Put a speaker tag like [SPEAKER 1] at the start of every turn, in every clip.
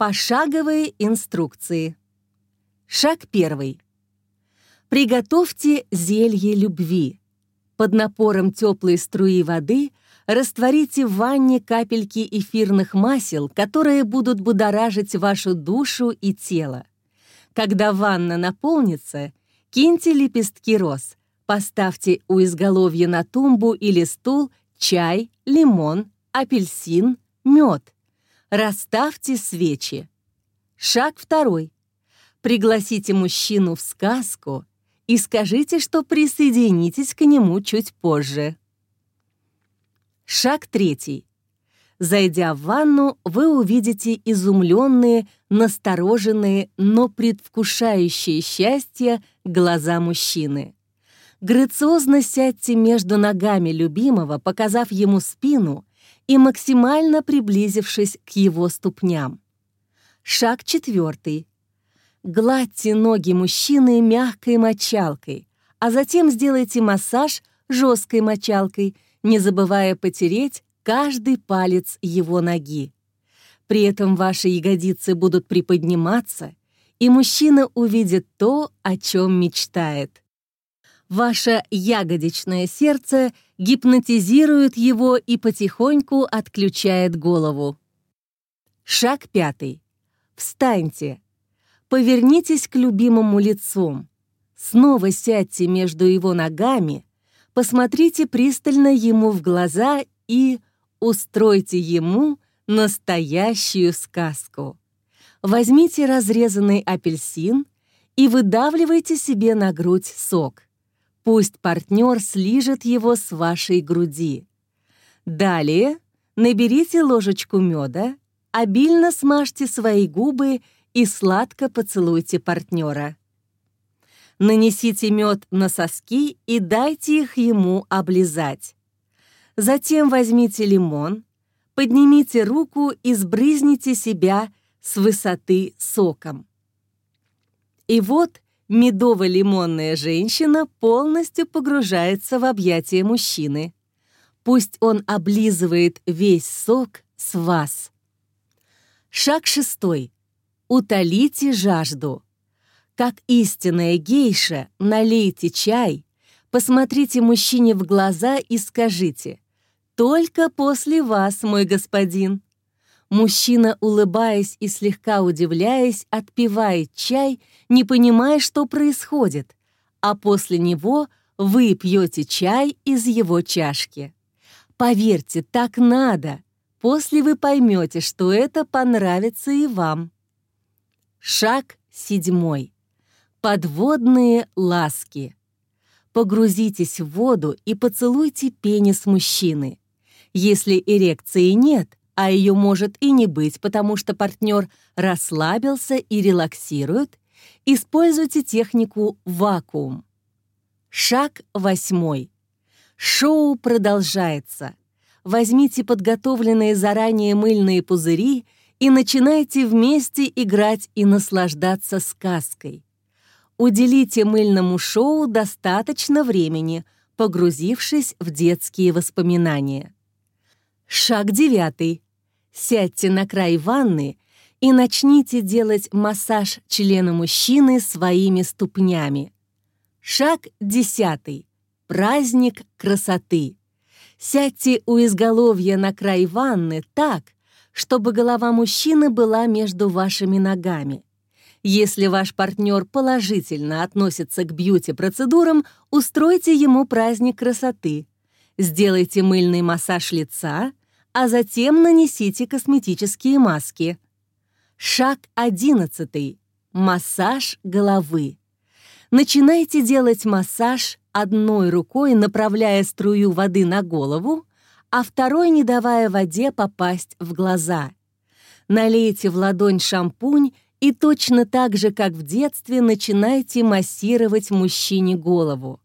[SPEAKER 1] Пошаговые инструкции. Шаг первый. Приготовьте зелье любви. Под напором теплой струи воды растворите в ванне капельки эфирных масел, которые будут будоражить вашу душу и тело. Когда ванна наполнится, киньте лепестки роз, поставьте у изголовья на тумбу или стул чай, лимон, апельсин, мед. Расставьте свечи. Шаг второй. Пригласите мужчину в сказку и скажите, что присоединитесь к нему чуть позже. Шаг третий. Зайдя в ванну, вы увидите изумленные, настороженные, но предвкушающие счастье глаза мужчины. Грациозно сядьте между ногами любимого, показав ему спину и максимально приблизившись к его ступням. Шаг четвертый. Гладьте ноги мужчины мягкой мочалкой, а затем сделайте массаж жесткой мочалкой, не забывая потереть каждый палец его ноги. При этом ваши ягодицы будут приподниматься, и мужчина увидит то, о чем мечтает. Ваше ягодичное сердце гипнотизирует его и потихоньку отключает голову. Шаг пятый. Встаньте, Повернитесь к любимому лицом. Снова сядьте между его ногами, посмотрите пристально ему в глаза и устройте ему настоящую сказку. Возьмите разрезанный апельсин и выдавливайте себе на грудь сок. Пусть партнер слижет его с вашей груди. Далее наберите ложечку меда, обильно смажьте свои губы и сладко поцелуйте партнера. Нанесите мед на соски и дайте их ему облизать. Затем возьмите лимон, поднимите руку и сбрызните себя с высоты соком. И вот медово-лимонная женщина полностью погружается в объятия мужчины. Пусть он облизывает весь сок с вас. Шаг шестой. Утолите жажду. Как истинная гейша, налейте чай, посмотрите мужчине в глаза и скажите «Только после вас, мой господин». Мужчина, улыбаясь и слегка удивляясь, отпивает чай, не понимая, что происходит, а после него вы пьете чай из его чашки. Поверьте, так надо. После вы поймете, что это понравится и вам. Шаг седьмой. Подводные ласки. Погрузитесь в воду и поцелуйте пенис мужчины. Если эрекции нет, а ее может и не быть, потому что партнер расслабился и релаксирует, используйте технику вакуум. Шаг восьмой. Шоу продолжается. Возьмите подготовленные заранее мыльные пузыри и начинайте вместе играть и наслаждаться сказкой. Уделите мыльному шоу достаточно времени, погрузившись в детские воспоминания. Шаг девятый. Сядьте на край ванны и начните делать массаж члена мужчины своими ступнями. Шаг десятый. Праздник красоты. Сядьте у изголовья на край ванны так, чтобы голова мужчины была между вашими ногами. Если ваш партнер положительно относится к бьюти-процедурам, устройте ему праздник красоты. Сделайте мыльный массаж лица, а затем нанесите косметические маски. Шаг 11. Массаж головы. Начинайте делать массаж одной рукой, направляя струю воды на голову, а второй не давая воде попасть в глаза. Налейте в ладонь шампунь и точно так же, как в детстве, начинайте массировать мужчине голову.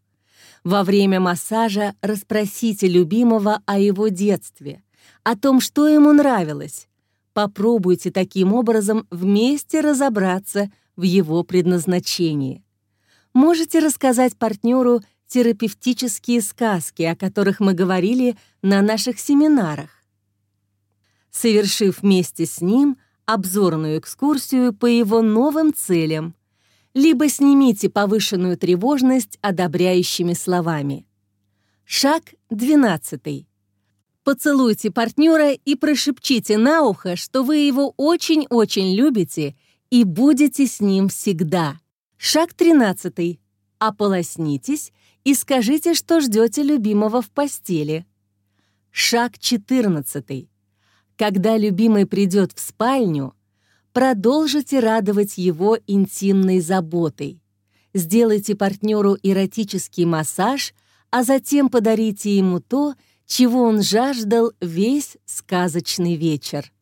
[SPEAKER 1] Во время массажа расспросите любимого о его детстве, о том, что ему нравилось. Попробуйте таким образом вместе разобраться в его предназначении. Можете рассказать партнеру терапевтические сказки, о которых мы говорили на наших семинарах. Совершив вместе с ним обзорную экскурсию по его новым целям, либо снимите повышенную тревожность одобряющими словами. Шаг 12. Поцелуйте партнера и прошепчите на ухо, что вы его очень-очень любите и будете с ним всегда. Шаг 13. Ополоснитесь и скажите, что ждете любимого в постели. Шаг 14. Когда любимый придет в спальню, продолжите радовать его интимной заботой. Сделайте партнеру эротический массаж, а затем подарите ему то, чего он жаждал весь сказочный вечер.